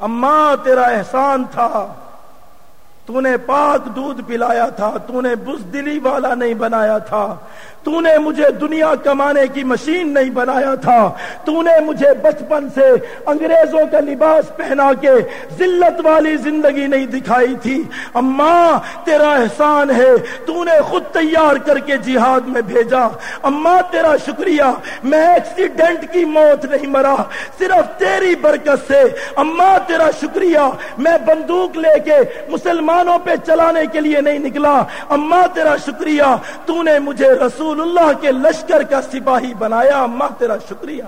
اماں تیرا احسان تھا، تو نے پاک دودھ پلایا تھا، تو نے بزدلی والا نہیں بنایا تھا۔ تو نے مجھے دنیا کمانے کی مشین نہیں بنایا تھا۔ تو نے مجھے بچپن سے انگریزوں کا لباس پہنا کے ذلت والی زندگی نہیں دکھائی تھی۔ اماں، تیرا احسان ہے۔ تو نے خود تیار کر کے جہاد میں بھیجا۔ اماں، تیرا شکریہ۔ میں ایکسیڈنٹ کی موت نہیں مرا۔ صرف تیری برکت سے۔ اماں، تیرا شکریہ۔ میں بندوق لے کے مسلمانوں پہ چلانے کے لیے نہیں نکلا۔ اماں، تیرا شکریہ۔ تو نے مجھے رسول اللہ کے لشکر کا سپاہی بنایا اماں تیرا شکریہ۔